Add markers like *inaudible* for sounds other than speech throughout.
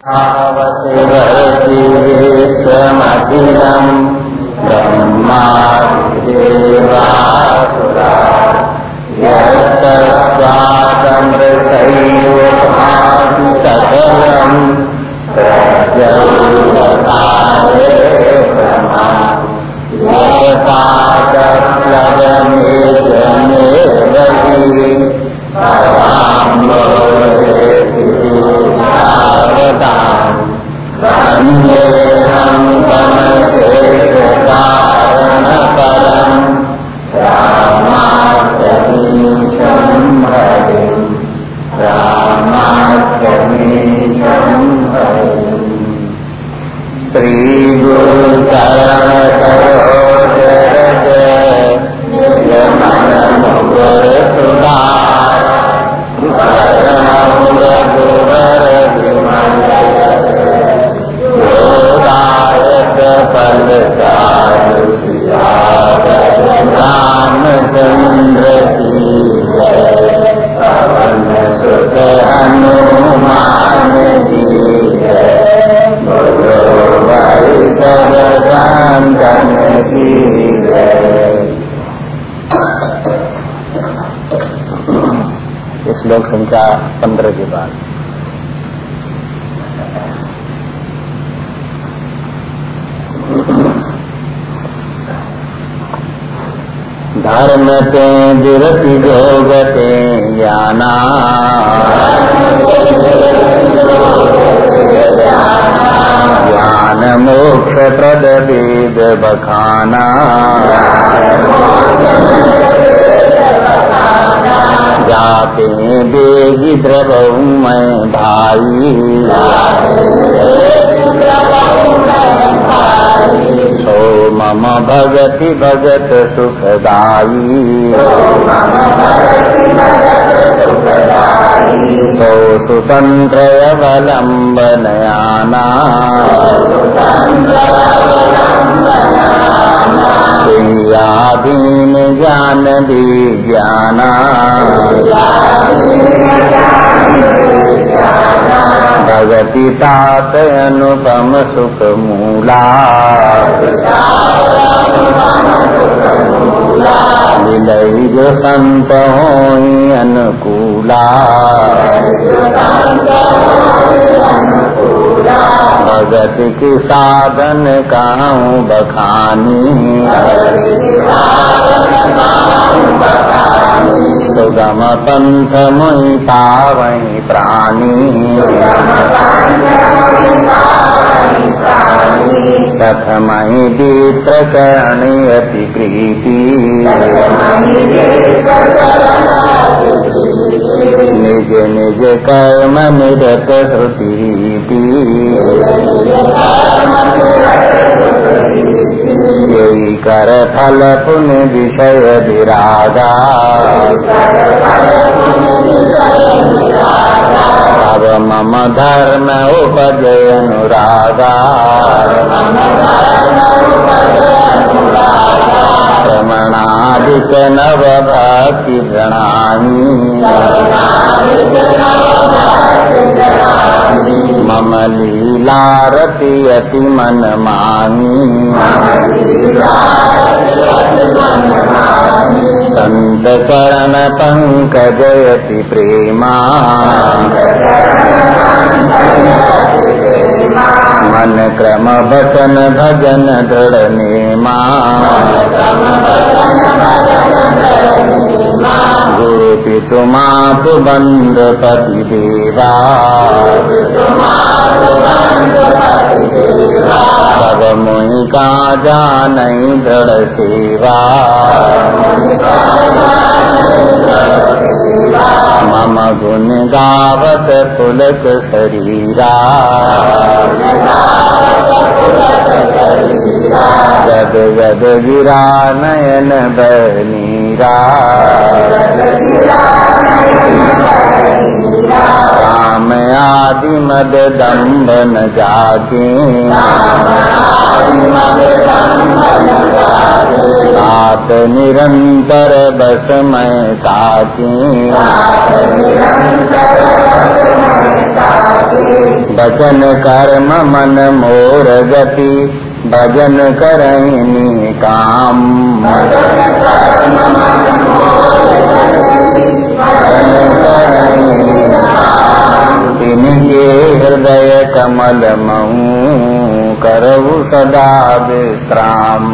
आवतिवेशमखिलम् ब्रह्मादिदेवासुरा यत्तस्वादमृतैवभाति सकलम् प्रजौरकारे ब्रह्मा यत्पादप्लवमेजमेवहि वन्देऽहं तमशेषकारणपरम् धर्म ते विरति जोगते ज्ञाना मोक्ष प्रद वेद बखाना। जाते देगी द्रव मैं भाई। सो मम भगति भगत सुखदाई सो सुतंत्र अवलंबनयाना क्रियाधीन ज्ञान विज्ञाना भगति तात अनुपम सुख मूला। विलय जो संत हो अनुकूला। भगत के साधन कहूँ बखानी। मुई पावई प्राणी प्रथमहि दीत्र करणी अति प्रीति निज निज कर्म निरत श्रुति यही कर फल पुण्य विषय विरागा। अब मम धर्म उपजय अनुरागा। रमणादिक नव भक्ति प्रणामी। मम लीलारति अति मन मानी संत चरण पंकजयति प्रेमा। मन क्रम वचन भजन दृढ़ नेमा गुरु पितु मातु बंद पति देवा सब मुनि का जान दृढ़ सेवा मम गुण गावत पुलक शरीरा जद जद गिरा नयन बनीरा राम आदि मद दम्ब न निरंतर बस मैं ताकी बचन कर्म मन मोर गति। भजन करनी काम। तिनके हृदय कमल मऊ करऊ सदा विश्राम।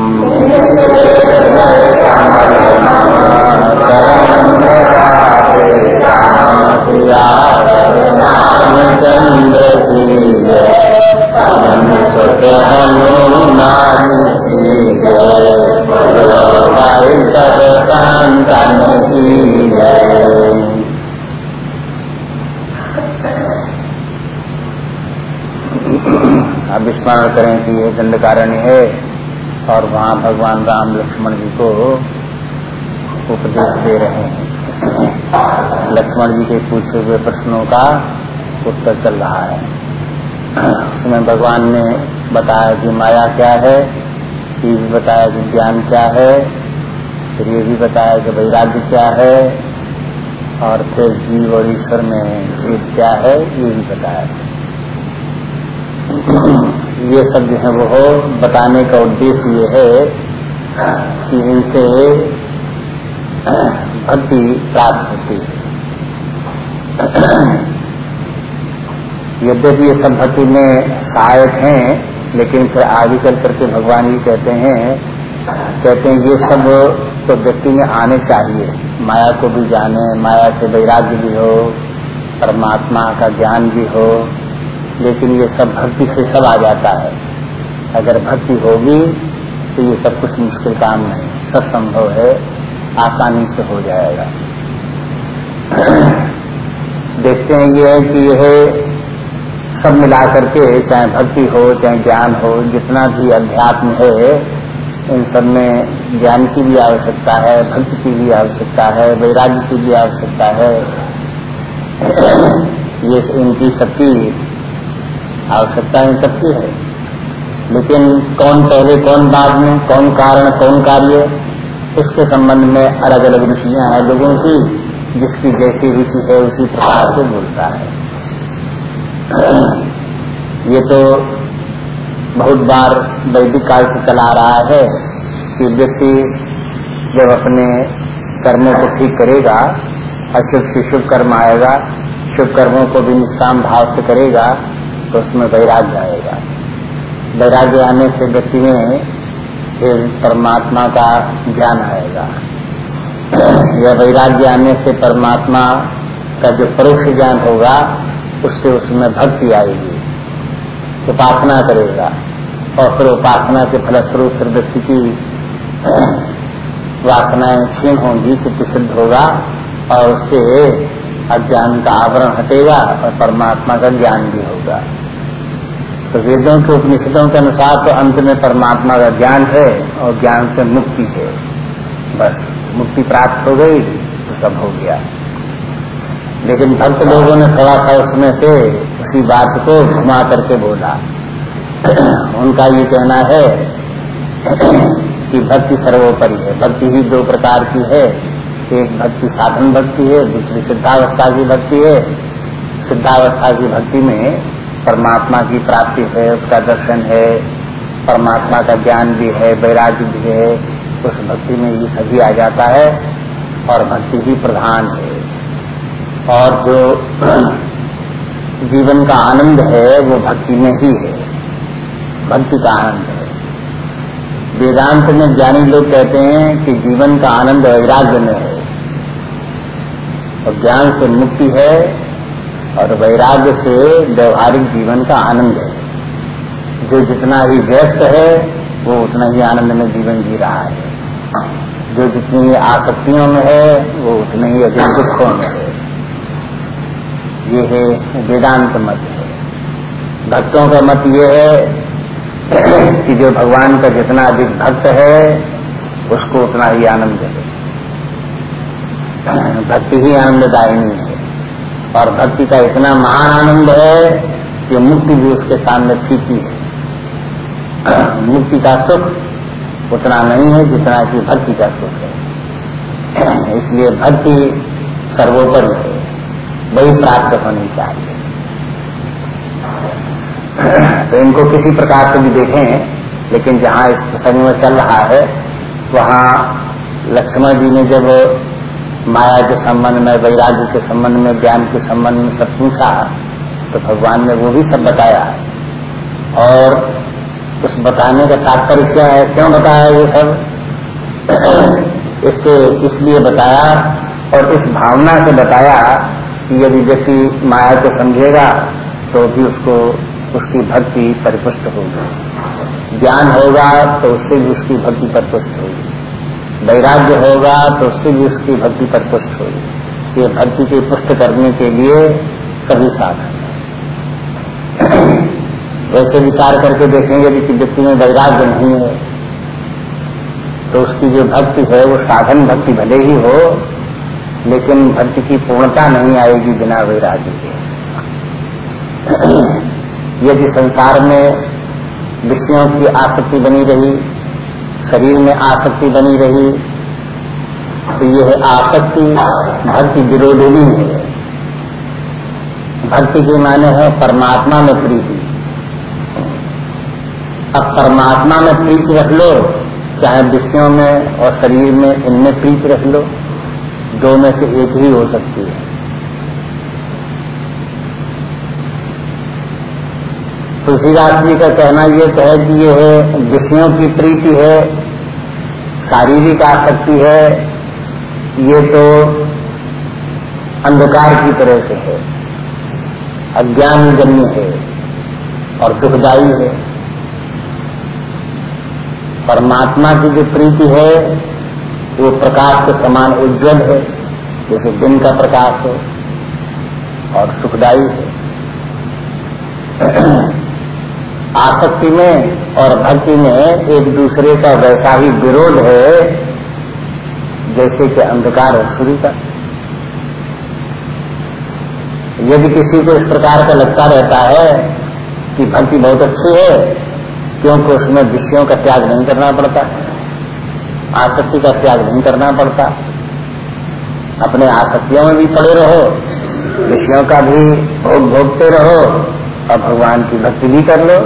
चंद्र की *coughs* अब स्मरण करें कि ये दंडकारण्य है और वहाँ भगवान राम लक्ष्मण जी को उपदेश दे रहे हैं। लक्ष्मण जी के पूछे हुए प्रश्नों का उत्तर चल रहा है। *coughs* उसमें भगवान ने बताया कि माया क्या है? ये भी बताया कि ज्ञान क्या है, फिर ये भी बताया कि वैराग्य क्या है, और फिर जीव और ईश्वर में भेद क्या है, ये भी बताया। ये सब जो है वो बताने का उद्देश्य ये है कि इनसे भक्ति प्राप्त होती है। यद्यपि ये सब भक्ति में सहायक हैं लेकिन फिर आगे चल करके भगवान जी कहते हैं कहते हैं, ये सब तो व्यक्ति में आने चाहिए। माया को भी जाने, माया से वैराग्य भी हो, परमात्मा का ज्ञान भी हो, लेकिन ये सब भक्ति से सब आ जाता है। अगर भक्ति होगी तो ये सब कुछ मुश्किल काम नहीं। सब संभव है, आसानी से हो जाएगा। *clears throat* देखते हैं ये है कि यह सब मिला करके, चाहे भक्ति हो, चाहे ज्ञान हो, जितना भी अध्यात्म है, इन सब में ज्ञान की भी आवश्यकता है, भक्ति की भी आवश्यकता है, वैराग्य की भी आवश्यकता है। ये इनकी सबकी आवश्यकता इन सबकी है। लेकिन कौन पहले, कौन बाद में, कौन कारण, कौन कार्य, इसके संबंध में अलग अलग रुचियाँ हैं, लोगों की, जिसकी जैसी रुचि है, उसी प्रकार से बोलता है। ये तो बहुत बार वैदिक काल से चला रहा है कि व्यक्ति जब अपने कर्मों को ठीक करेगा, अशुभ से शुभ कर्म आएगा, शुभ कर्मों को भी निष्काम भाव से करेगा तो उसमें वैराग्य आएगा। वैराग्य आने से व्यक्ति में फिर परमात्मा का ज्ञान आएगा। या वैराग्य आने से परमात्मा का जो परोक्ष ज्ञान होगा उससे उसमें भक्ति आएगी। उपासना करेगा। और फिर उपासना के फलस्वरूप फिर व्यक्ति की, *clears throat* वासनाएँ क्षीण होंगी, चित्त सिद्ध होगा और उससे अज्ञान का आवरण हटेगा और परमात्मा का ज्ञान भी होगा। तो वेदों के उपनिषदों के अनुसार तो अंत में परमात्मा का ज्ञान है और ज्ञान से मुक्ति है। बस, मुक्ति प्राप्त हो गई तो सब हो गया। लेकिन भक्त लोगों ने थोड़ा सा उसमें से, उसी बात को घुमा करके बोला। उनका ये कहना है कि भक्ति सर्वोपरि है। भक्ति ही दो प्रकार की है। एक भक्ति साधन भक्ति है, दूसरी सिद्धावस्था की भक्ति है। सिद्धावस्था की भक्ति में परमात्मा की प्राप्ति है, उसका दर्शन है, परमात्मा का ज्ञान भी है, वैराग्य भी है, उस भक्ति में ये सभी आ जाता है और भक्ति ही प्रधान है। और जो जीवन का आनंद है, वो भक्ति में ही है। भक्ति का आनंद है। वेदांत में ज्ञानी लोग कहते हैं कि जीवन का आनंद वैराग्य में है। और ज्ञान से मुक्ति है और वैराग्य से व्यवहारिक जीवन का आनंद है। जो जितना ही व्यस्त है, वो उतना ही आनंद में जीवन जी रहा है। जो जितनी आसक्तियों में है, वो उतने ही अधिक दुखों में है। ये है वेदांत मत। है भक्तों का मत ये है कि जो भगवान का जितना अधिक भक्त है, उसको उतना ही आनंद है। भक्ति ही आनंददायिनी है। और भक्ति का इतना महान आनंद है कि मुक्ति भी उसके सामने फीकी है। मुक्ति का सुख उतना नहीं है जितना कि भक्ति का सुख है। इसलिए भक्ति सर्वोपरि है। वही प्राप्त होनी चाहिए। तो इनको किसी प्रकार से भी देखें, लेकिन जहाँ इस प्रसंग में चल रहा है, वहाँ लक्ष्मण जी ने जब माया के संबंध में, वैराग्य के संबंध में, ज्ञान के संबंध में सब पूछा तो भगवान ने वो भी सब बताया। और उस बताने का तात्पर्य क्या है? क्यों बताया ये सब? इससे इसलिए बताया और इस भावना से बताया कि यदि व्यक्ति माया को समझेगा तो भी उसको, उसकी भक्ति परिपुष्ट होगी। ज्ञान होगा तो उससे भी उसकी भक्ति परिपुष्ट होगी। वैराग्य होगा तो उससे भी उसकी भक्ति परिपुष्ट होगी। ये भक्ति की पुष्ट करने के लिए सभी साधन वैसे विचार करके देखेंगे कि व्यक्ति में वैराग्य नहीं है। तो उसकी जो भक्ति है, वो साधन भक्ति भले ही हो लेकिन भक्ति की पूर्णता नहीं आएगी बिना वैराग्य के। यदि संसार में विषयों की आसक्ति बनी रही, शरीर में आसक्ति बनी रही तो यह आसक्ति भक्ति विरोधी है। भक्ति के माने है परमात्मा में प्रीति। अब परमात्मा में प्रीति रख लो, चाहे विषयों में और शरीर में, इनमें प्रीति रख लो। दो में से एक ही हो सकती है। तुलसीदास जी का कहना यह तो है कि यह विषयों की प्रीति है, शारीरिक आसक्ति है, ये तो अंधकार की तरह से है अज्ञान जन्य है और दुखदायी है। परमात्मा की जो प्रीति है वो प्रकाश के समान उज्जवल है, जैसे दिन का प्रकाश है और सुखदायी है। *clears throat* आसक्ति में और भक्ति में एक दूसरे का वैसा ही विरोध है, जैसे कि अंधकार और सूर्य का। यदि किसी को इस प्रकार का लगता रहता है कि भक्ति बहुत अच्छी है, क्योंकि उसमें विषयों का त्याग नहीं करना पड़ता। आसक्ति का त्याग नहीं करना पड़ता। अपने आसक्तियों में भी पड़े रहो, विषयों का भी भोग भोगते रहो, और भगवान की भक्ति भी कर लो।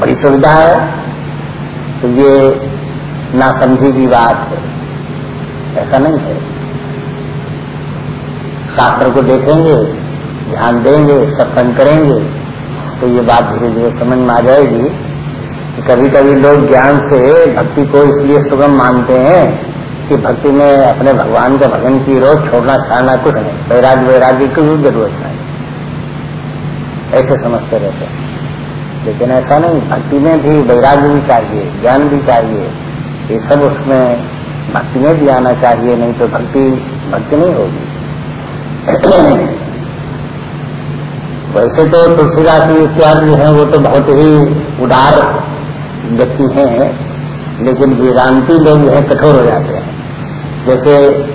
बड़ी सुविधा है। तो ये ना समझी की बात है। ऐसा नहीं है। शास्त्र को देखेंगे, ध्यान देंगे, सत्संग करेंगे तो ये बात धीरे धीरे समझ में आ जाएगी। कभी कभी लोग ज्ञान से भक्ति को इसलिए सुगम मानते हैं कि भक्ति में अपने भगवान का भजन की रोज छोड़ना, छाड़ना कुछ नहीं। वैराग्य वैराग्य की भी ज़रूरत नहीं। ऐसे समझते रहते हैं। लेकिन ऐसा नहीं, भक्ति में भी वैराग्य भी चाहिए, ज्ञान भी चाहिए। ये सब उसमें भक्ति में भी आना चाहिए, नहीं तो भक्ति भक्ति नहीं होगी। वैसे तो तुलसीदास जी इत्यादि है, वो तो बहुत ही उदार व्यक्ति हैं, लेकिन वेदांति लोग जो है, कठोर हो जाते हैं। जैसे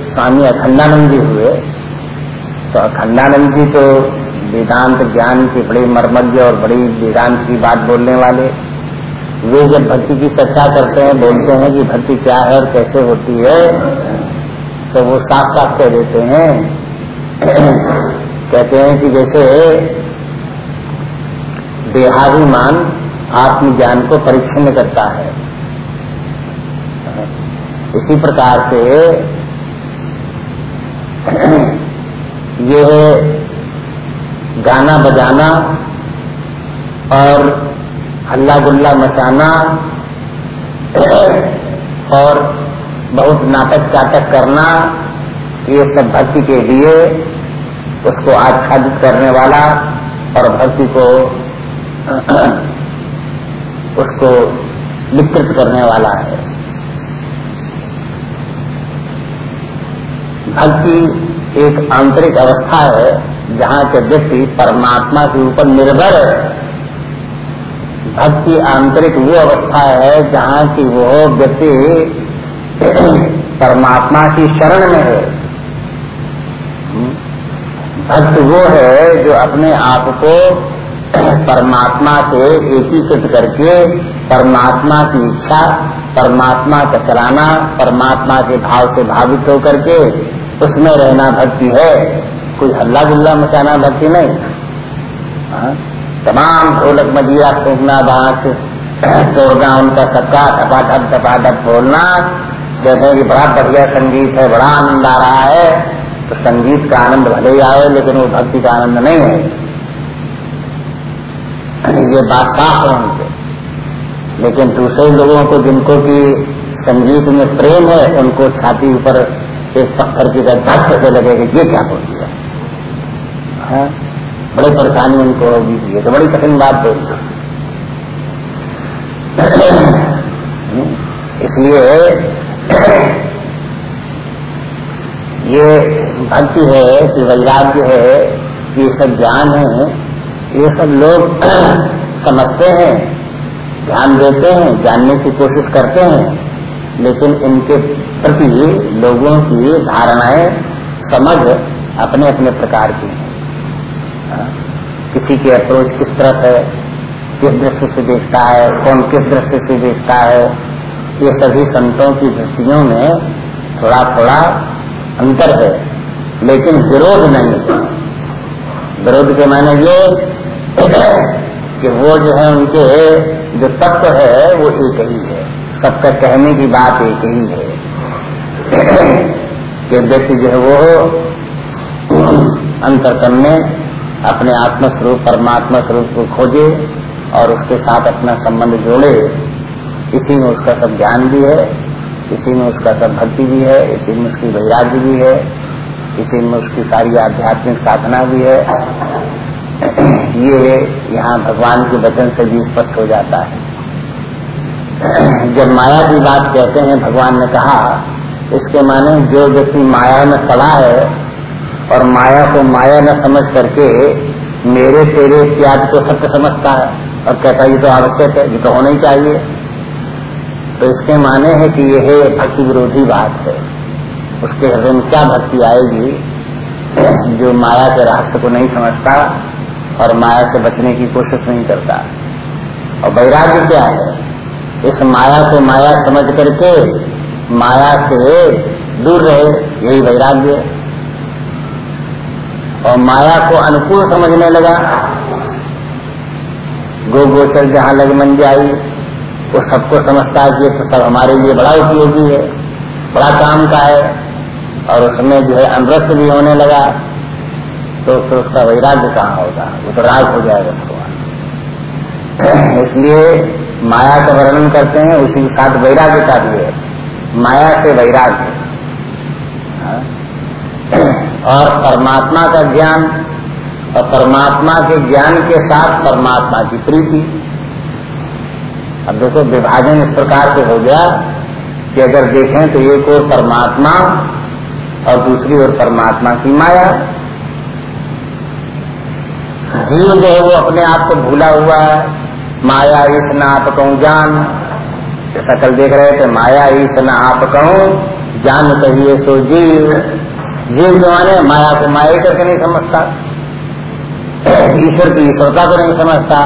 स्वामी अखंडानंद जी हुए तो अखंडानंद जी तो वेदांत ज्ञान के बड़े मर्मज्ञ और बड़ी वेदांत की बात बोलने वाले। वे जब भक्ति की चर्चा करते हैं, बोलते हैं कि भक्ति क्या है और कैसे होती है तो वो साफ़ साफ़ कह देते हैं। कहते हैं कि जैसे देहाभिमान आत्मज्ञान को परीक्षण करता है। इसी प्रकार से ये गाना बजाना और हल्ला गुल्ला मचाना और बहुत नाटक चाटक करना, ये सब भक्ति के लिए उसको आच्छादित करने वाला और भक्ति को उसको विकृत करने वाला है। भक्ति एक आंतरिक अवस्था है, जहाँ के व्यक्ति परमात्मा के ऊपर निर्भर है। भक्ति आंतरिक वो अवस्था है, जहाँ की वो व्यक्ति *clears throat* परमात्मा की शरण में है। भक्त वो है जो अपने आप को परमात्मा से एकीकृत करके परमात्मा की इच्छा, परमात्मा का चलाना, परमात्मा के भाव से भावित होकर के उसमें रहना भक्ति है। कोई हल्ला गुल्ला मचाना भक्ति नहीं। हाँ? तमाम ढोलक मदिया फूकना, बाँस, तोड़ना, उनका सबका टपाटप टपाटप बोलना। जैसे कि बड़ा बढ़िया संगीत है, बड़ा आनंद आ रहा है। तो संगीत का आनंद भले ही आए, लेकिन वो भक्ति का आनंद नहीं है। ये बात साफ़ है उनके। लेकिन दूसरे लोगों को जिनको की संगीत में प्रेम है, उनको छाती ऊपर एक पत्थर की तरह धक्के से लगेगा ये क्या बोल दिया। हाँ? बड़ी परेशानी उनको होगी। ये तो बड़ी कठिन बात बोल इसलिए ये भक्ति है, कि वैराग्य है, कि सब ज्ञान है। ये सब लोग *clears throat* समझते हैं ध्यान देते हैं जानने की कोशिश करते हैं लेकिन इनके प्रति लोगों की धारणाएँ समझ अपने अपने प्रकार की हैं। हाँ, किसी की अप्रोच किस तरफ़ है किस दृष्टि से देखता है कौन किस दृष्टि से देखता है ये सभी संतों की दृष्टियों में थोड़ा थोड़ा अंतर है लेकिन विरोध नहीं विरोध के माने ये कि वो जो है उनके, जो तत्व है, वो एक ही है। सबका कहने की बात एक ही है। कि व्यक्ति जो है वो अंतरतम में अपने आत्म स्वरूप परमात्मा स्वरूप को खोजे और उसके साथ अपना संबंध जोड़े। इसी में उसका सब ज्ञान भी है, इसी में उसका सब भक्ति भी है, इसी में उसकी वैराग्य भी है, इसी में उसकी सारी आध्यात्मिक साधना भी है। ये यहाँ भगवान के वचन से भी स्पष्ट हो जाता है। जब माया की बात कहते हैं, भगवान ने कहा, इसके माने जो व्यक्ति माया में पड़ा है और माया को माया न समझ करके मेरे तेरे इत्यादि को सत्य समझता है और कहता है, ये तो आवश्यक है, ये तो होना ही चाहिए। तो इसके माने है कि यह भक्ति विरोधी बात है। उसके हृदय में क्या भक्ति आएगी जो माया के रास्ते को नहीं समझता? और माया से बचने की कोशिश नहीं करता। और वैराग्य क्या है? इस माया को माया समझ करके माया से दूर रहे, यही वैराग्य और माया को अनुकूल समझने लगा। गो गोचर जहाँ लग मन जाई, वो सबको समझता है कि तो सब हमारे लिए बड़ा उपयोगी है, बड़ा काम का है, और उसमें जो है अनरस्त भी होने लगा। तो फिर उसका वैराग्य कहाँ होगा? वो तो राग हो जाएगा भगवान इसलिए माया का वर्णन करते हैं, उसी के साथ वैराग्य का भी है। माया से वैराग्य। हाँ? और परमात्मा का ज्ञान, और परमात्मा के ज्ञान के साथ परमात्मा की प्रीति। अब देखो, विभाजन इस प्रकार से हो गया कि अगर देखें तो एक और परमात्मा और दूसरी ओर परमात्मा की माया। जीव जो है, वो अपने आप को भूला हुआ है। माया ईस न आप कहूँ जान। कल देख रहे थे, माया ईस न आप कहूँ, जान कहिए सो जीव। जीव जो माने, माया को माया करके नहीं समझता। ईश्वर की ईश्वरता को नहीं समझता।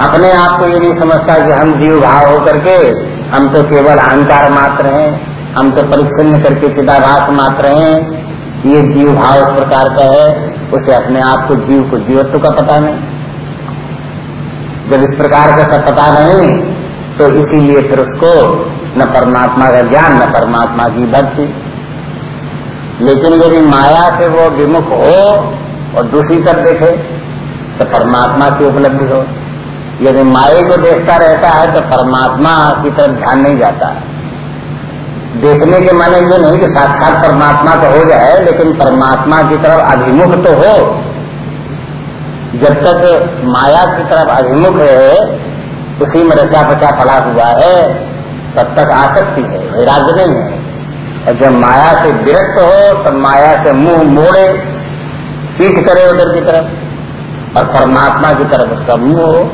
अपने आप को ये नहीं समझता कि हम जीव भाव होकर के हम तो केवल अहंकार मात्र हैं, हम तो परिच्छिन्न करके चिदाभास मात्र हैं। ये जीव भाव इस प्रकार का है, उसे अपने आप को जीव को जीवत्व का पता नहीं। जब इस प्रकार का सब पता नहीं तो इसीलिए फिर उसको न परमात्मा का ज्ञान, न परमात्मा की भक्ति। लेकिन यदि माया से वो विमुख हो और दूसरी तरफ़ देखे तो परमात्मा की उपलब्धि हो। यदि माए को देखता रहता है तो परमात्मा की तरफ़ ध्यान नहीं जाता। है देखने के माने ये नहीं कि साक्षात परमात्मा तो हो जाए, लेकिन परमात्मा की तरफ़ अभिमुख तो हो। जब तक माया की तरफ़ अभिमुख है उसी में रचा बचा पड़ा हुआ है, तब तक आसक्ति है, वैराग्य नहीं है। और जब माया से विरक्त हो, तब माया से मुँह मोड़े, पीठ करे उधर की तरफ़, और परमात्मा की तरफ़ उसका मुँह हो।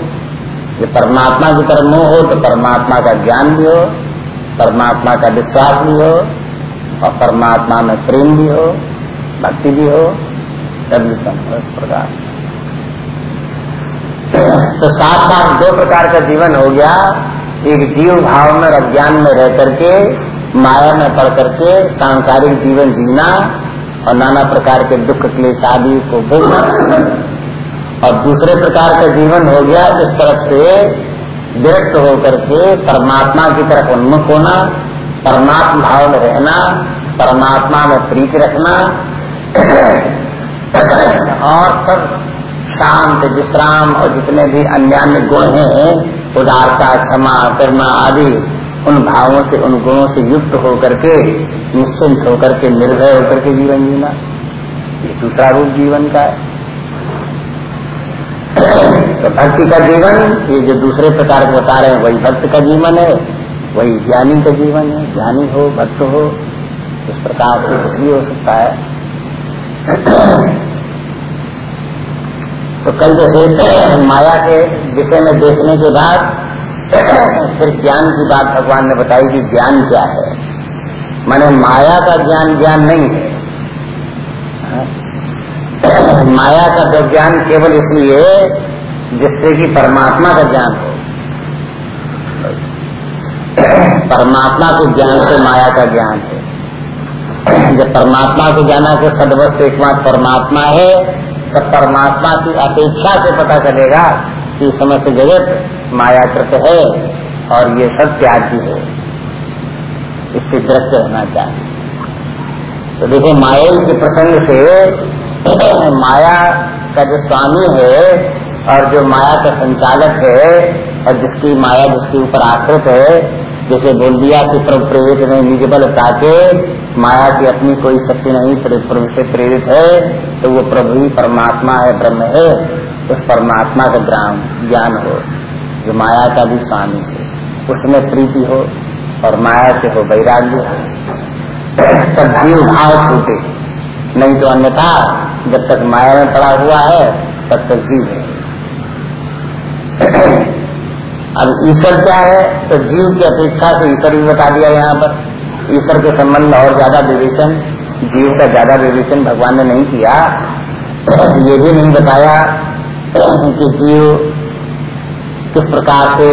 जब परमात्मा की तरफ़ मुँह हो तो परमात्मा का ज्ञान भी हो। परमात्मा का विश्वास भी हो, और परमात्मा में प्रेम भी हो, भक्ति भी हो, सब प्रकार। तो साथ साथ दो प्रकार का जीवन हो गया। एक जीव भाव में और अज्ञान में रह करके, माया में पढ़ करके सांसारिक जीवन जीना और नाना प्रकार के दुख, क्लेश आदि को भोगना। और दूसरे प्रकार का जीवन हो गया इस तरफ़ से विरक्त होकर के परमात्मा की तरफ़ उन्मुख होना, परमात्मा भाव में रहना, परमात्मा में प्रीति रखना, और सब शांत, विश्राम और जितने भी अन्य अन्य गुण हैं, उदारता, क्षमा, करुणा आदि, उन भावों से, उन गुणों से युक्त होकर के, निश्चिंत होकर के, निर्भय होकर के जीवन जीना। ये दूसरा रूप जीवन का है। तो भक्ति का जीवन, ये जो दूसरे प्रकार के बता रहे हैं, वही भक्त का जीवन है, वही ज्ञानी का जीवन है, ज्ञानी हो, भक्त हो, इस प्रकार से कुछ भी हो सकता है। तो कल जैसे माया के विषय में देखने के बाद, फिर ज्ञान की बात भगवान ने बताई कि ज्ञान क्या है। माने माया का ज्ञान ज्ञान नहीं है। माया का ज्ञान केवल इसलिए जिससे कि परमात्मा का ज्ञान हो। परमात्मा के ज्ञान से माया का ज्ञान है। जब परमात्मा को जाना कि सदवस्त एकमात्र परमात्मा है, तब परमात्मा की अपेक्षा से पता चलेगा कि समस्त जगत मायाकृत है और ये सब त्यागी है। इससे दृष्ट होना चाहिए। तो देखो, माया के प्रसंग से माया का जो स्वामी है और जो माया का संचालक है और जिसकी माया जिसके ऊपर आश्रित है, जैसे बोल दिया कि प्रभु प्रेरित ने निज बल ताके, माया की अपनी कोई शक्ति नहीं प्रभु से प्रेरित है तो वो प्रभु ही परमात्मा है, ब्रह्म है, उस परमात्मा का ग्राम ज्ञान हो, जो माया का भी स्वामी है। उसमें प्रीति हो और माया से हो वैराग्य हो। तब जीव भाव छूटे, नहीं तो अन्यथा जब तक माया में पड़ा हुआ है, तब तक जीव है। अब ईश्वर क्या है? तो जीव की अपेक्षा से ईश्वर भी बता दिया यहाँ पर। ईश्वर के संबंध और ज़्यादा विवेचन, जीव का ज़्यादा विवेचन भगवान ने नहीं किया। ये भी नहीं बताया कि जीव किस प्रकार से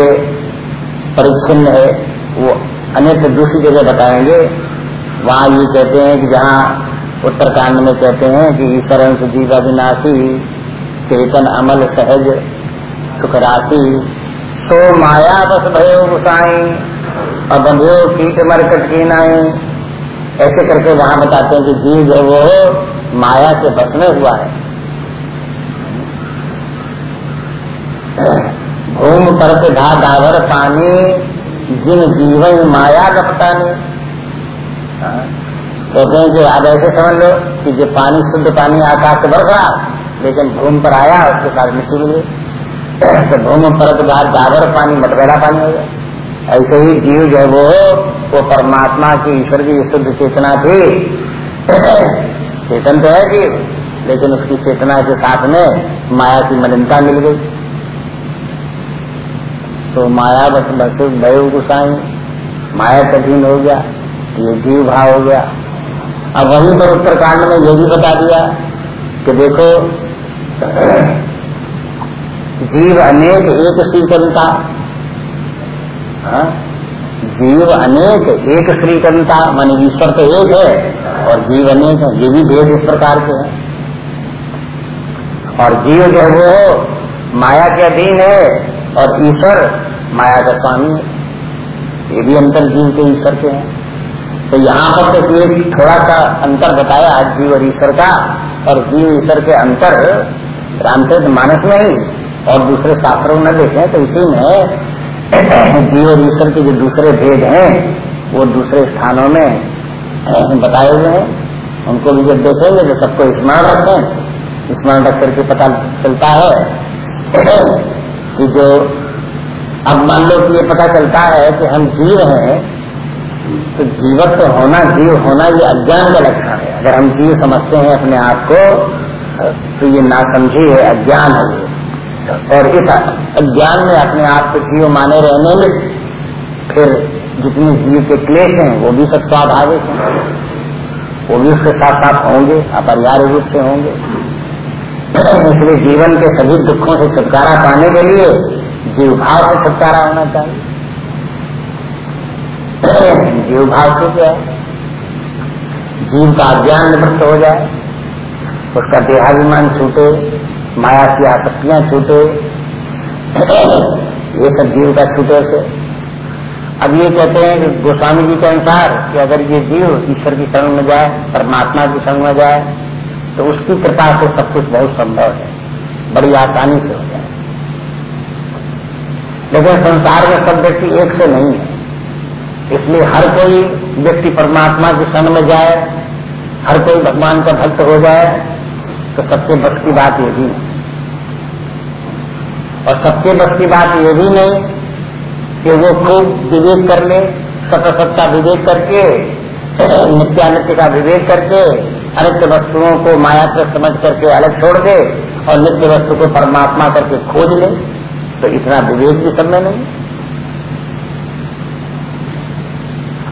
परिच्छिन्न है। वो अनेक दूसरी जगह बताएँगे। वहाँ ये कहते हैं कि जहाँ उत्तरकांड में कहते हैं कि ईश्वर से जीव अविनाशी, चेतन अमल सहज सुख राशि सो माया बस भयो गुसाई, और बंधो कीट मरकट की नाई। ऐसे करके वहाँ बताते हैं कि जीव जो वो माया के बस में हुआ है। भूम पर धा डावर पानी, जिन जीवन माया लपटानी। कहते हैं कि आप ऐसे समझ लो कि जो पानी, शुद्ध पानी आकाश से बढ़ रहा, लेकिन भूम पर आया, उसके साथ मिट्टी मिली तो भूम पर डावर पानी मटबेला पानी हो गया। ऐसे ही जीव जो वो वो परमात्मा की ईश्वर की शुद्ध चेतना थी। चेतन तो है जीव, लेकिन उसकी चेतना के साथ में माया की मलिनता मिल गई। तो माया बस बस भय गुसाई माया कठिन हो गया, ये जीव भाव हो गया। अब वहीं पर उत्तरकांड में ये भी बता दिया कि देखो, जीव अनेक एक श्रीकंता हाँ? जीव अनेक एक श्रीकंता मान ईश्वर तो एक है, और जीव अनेक है, ये भी भेद इस प्रकार के है। और जीव जो है वो माया के अधीन है, और ईश्वर माया का स्वामी है। ये भी अंतर जीव के ईश्वर के हैं। तो यहाँ पर तो एक थोड़ा सा अंतर बताया जीव और ईश्वर का, और जीव ईश्वर के अंतर रामचरित मानस में ही, और दूसरे शास्त्रों में देखें तो इसी में जीव और ईश्वर के जो दूसरे भेद हैं, वो दूसरे स्थानों में बताए हुए हैं। उनको भी जब देखेंगे तो सबको स्मरण रखें। स्मरण रख करके पता चलता है कि जो, अब मान लो कि ये पता चलता है कि हम जीव हैं तो जीवत तो होना, जीव होना ये अज्ञान का लक्षण है। अगर हम जीव समझते हैं अपने आप को तो ये नासमझी है, अज्ञान है और इस अज्ञान में अपने आप को जीव माने रहने में, फिर जितने जीव के क्लेश हैं, वो भी सब स्वाभाविक हैं। वो भी उसके साथ साथ होंगे अपरिहार्य रूप से होंगे। इसलिए जीवन के सभी दुखों से छुटकारा पाने के लिए जीव भाव से छुटकारा होना चाहिए। जीव भाव से क्या जीव का अज्ञान निवृत्त हो जाए, उसका देहाभिमान छूटे, माया की आसक्तियाँ छूटे, ये सब जीव का छूटे से। अब ये कहते हैं कि गोस्वामी जी के अनुसार कि अगर ये जीव ईश्वर की शरण में जाए, परमात्मा की शरण में जाए तो उसकी कृपा से सब कुछ बहुत संभव है, बड़ी आसानी से हो जाए। लेकिन संसार में सब व्यक्ति एक से नहीं है। इसलिए हर कोई व्यक्ति परमात्मा के शरण में जाए, हर कोई भगवान का भक्त हो जाए तो सबके बस की बात ये भी और सबके बस की बात ये भी नहीं कि वो खूब विवेक कर ले सत का विवेक करके, नित्यानित्य का विवेक करके, अनित्य वस्तुओं को माया पर समझ करके अलग छोड़ दे और नित्य वस्तु को परमात्मा करके खोज ले तो इतना विवेक भी सब में नहीं।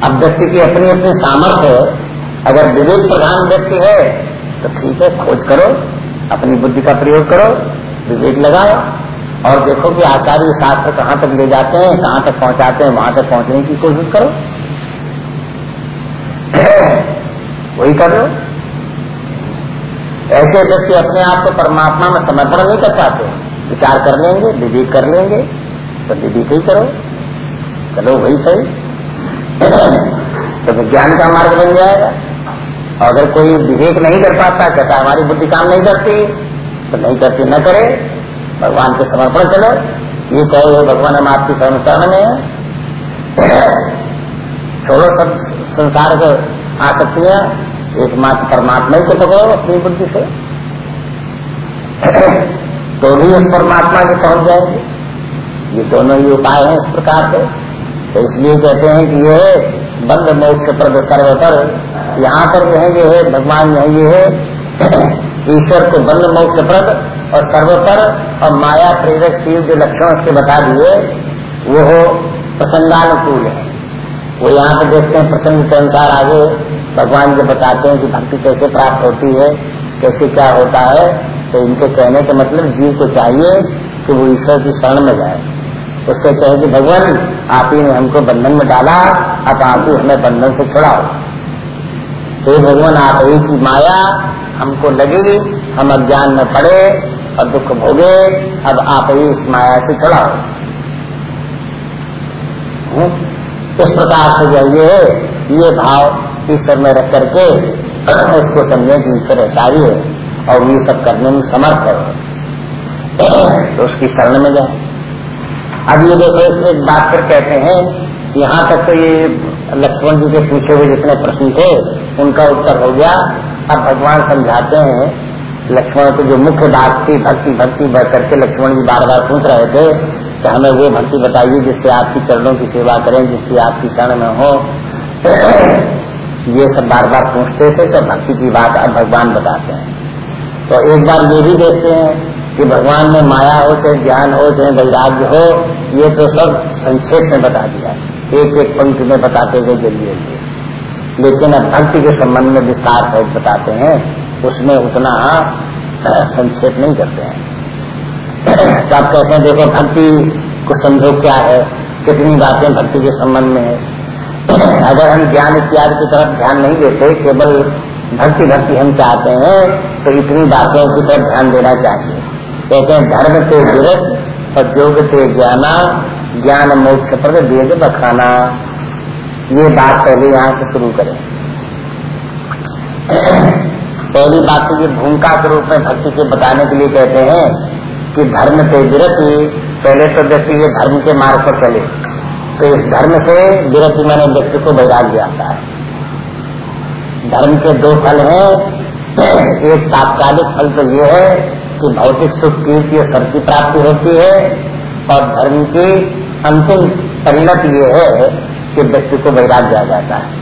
अब व्यक्ति की अपनी अपनी सामर्थ्य है। अगर विवेक प्रधान व्यक्ति है तो ठीक है, खोज करो, अपनी बुद्धि का प्रयोग करो, विवेक लगाओ, और देखो कि आचार्य शास्त्र कहाँ तक ले जाते हैं, कहाँ तक पहुंचाते हैं, वहाँ तक पहुँचने की कोशिश करो। *coughs* वही कर ऐसे व्यक्ति अपने आप को परमात्मा में समर्पण नहीं कर पाते। विचार कर लेंगे, विवेक कर लेंगे तो विवेक ही करो। चलो, वही सही। तो विज्ञान का मार्ग बन जाएगा। अगर कोई विवेक नहीं कर पाता, कहता हमारी बुद्धि काम नहीं करती। तो नहीं करती, न करे। भगवान के समर्पण चलो ये कहो भगवान हम आपकी शरण में है। छोड़ो सब संसार को आसक्तियाँ। एकमात्र परमात्मा ही को पकड़ो अपनी बुद्धि से। तो भी उस परमात्मा के पहुँच जाएँगे। ये दोनों ही उपाय हैं इस प्रकार से तो इसलिए कहते हैं कि ये बंद मोक्ष प्रद सर्वतर यहाँ पर जो है, ये है, भगवान जो है ये है, *clears throat* ईश्वर को बंद मोक्ष प्रद और सर्वपर और माया प्रेरक शिव जो लक्षण उसके बता दिए, वो हो प्रसंगानुकूल है। वो यहाँ पर देखते हैं प्रसंग के अनुसार आगे भगवान जो बताते हैं कि भक्ति कैसे प्राप्त होती है, कैसे क्या होता है तो इनके कहने का मतलब जीव को चाहिए कि वो ईश्वर की शरण में जाए। उससे कहे कि भगवान, आप ही ने हमको बंधन में डाला, अब आप ही हमें बंधन से छुड़ाओ। हे भगवान, आप ही की माया हमको लगी, हम अज्ञान में पड़े और दुख भोगे, अब आप ही इस माया से छुड़ाओ। हम्म? इस प्रकार से जो ये ये भाव ईश्वर में रख करके उसको समझे कि ईश्वर है और ये सब करने में समर्थ है। *clears throat* तो उसकी शरण में जाए। अब ये देखो, एक बात फिर कहते हैं, यहाँ तक तो ये लक्ष्मण जी के पूछे हुए जितने प्रश्न थे, उनका उत्तर हो गया। अब भगवान समझाते हैं, लक्ष्मण को जो मुख्य बात थी भक्ति भक्ति बढ़ करके लक्ष्मण जी बार बार पूछ रहे थे कि हमें वो भक्ति बताइए जिससे आपकी चरणों की सेवा करें, जिससे आपकी चरण में हो। ये सब बार बार पूछते थे तो भक्ति की बात अब भगवान बताते हैं। तो एक बार ये भी देखते हैं कि भगवान में माया हो, चाहे ज्ञान हो, चाहे वैराग्य हो, ये तो सब संक्षेप में बता दिया एक एक पंक्ति में बताते गए जल्दी जल्दी लेकिन अब भक्ति के संबंध में विस्तार सहित बताते हैं, उसमें उतना संक्षेप नहीं करते हैं। तो आप कहते हैं, देखो, भक्ति को समझो क्या है? कितनी बातें भक्ति के संबंध में है। अगर हम ज्ञान इत्यादि की तरफ़ ध्यान नहीं देते, केवल भक्ति भक्ति हम चाहते हैं तो इतनी बातों की तरफ़ ध्यान देना चाहिए। कहते हैं, धर्म से विरत और योग से ज्ञाना ज्ञान मोक्ष पर वेद बखाना। ये बात पहले यहाँ से शुरू करें। पहली बात तो ये भूमिका के रूप में भक्ति के बताने के लिए कहते हैं कि धर्म से विरति, पहले तो व्यक्ति ये धर्म के मार्ग पर चले। तो इस धर्म से विरति मैंने व्यक्ति को वैराग्य आता है धर्म के दो फल हैं। एक तात्कालिक फल तो ये है कि भौतिक सुख कीर्ति और सर की प्राप्ति होती है और धर्म की अंतिम परिणत ये है कि व्यक्ति को वैराग्य आ जाता है।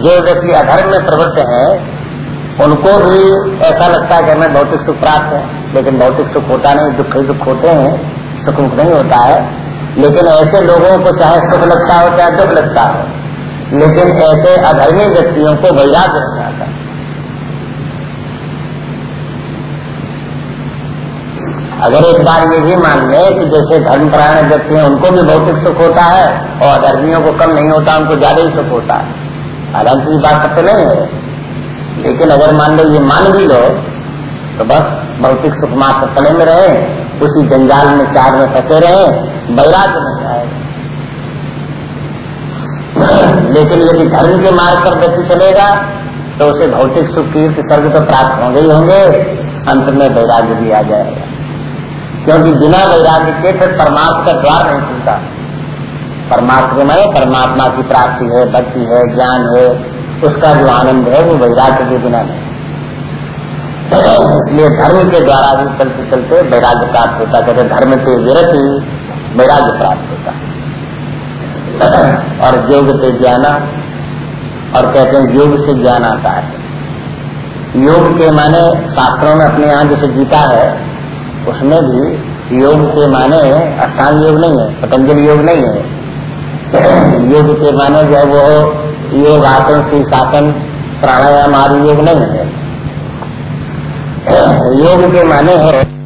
जो व्यक्ति अधर्म में प्रवृत्त है, उनको भी ऐसा लगता है कि हमें भौतिक सुख प्राप्त है, लेकिन भौतिक सुख होता नहीं, दुख ही दुख होते हैं सुख मुख नहीं होता है। लेकिन ऐसे लोगों को चाहे सुख लगता हो, चाहे दुख लगता हो, लेकिन ऐसे अधर्मी व्यक्तियों को बैराग वैराग्य नहीं आता अगर एक बार ये भी मान ले कि जैसे धर्मपरायण व्यक्ति हैं, उनको भी भौतिक सुख होता है और अधर्मियों को कम नहीं होता, उनको ज़्यादा ही सुख होता है। हालाँकि बात सत्य नहीं है। लेकिन अगर मान लो ये मान भी लो तो बस भौतिक सुख मात्र तले में रहे, उसी जंजाल में, चार में फंसे रहे वैराग्य नहीं आएगा लेकिन यदि धर्म के मार्ग पर व्यक्ति चलेगा तो उसे भौतिक सुख, कीर्ति, स्वर्ग तो प्राप्त होंगे ही होंगे। अंत में वैराग्य भी आ जाएगा। क्योंकि बिना वैराग्य के फिर परमात्मा का द्वार नहीं खुलता। परमात्मा में परमात्मा की प्राप्ति है, भक्ति है, ज्ञान है, उसका जो आनंद है वो वैराग्य के बिना नहीं। इसलिए धर्म के द्वारा भी चलते चलते वैराग्य प्राप्त होता कहते धर्म के विरति वैराग्य प्राप्त होता और योग से ज्ञाना और कहते हैं, योग से ज्ञान आता है। योग के माने शास्त्रों में अपने यहाँ जैसे गीता है उसमें भी योग के माने अष्टांग योग नहीं है, पतंजलि योग नहीं है। योग के माने जो वो योग आसन शीर्षासन प्राणायाम आदि योग नहीं है। योग के माने है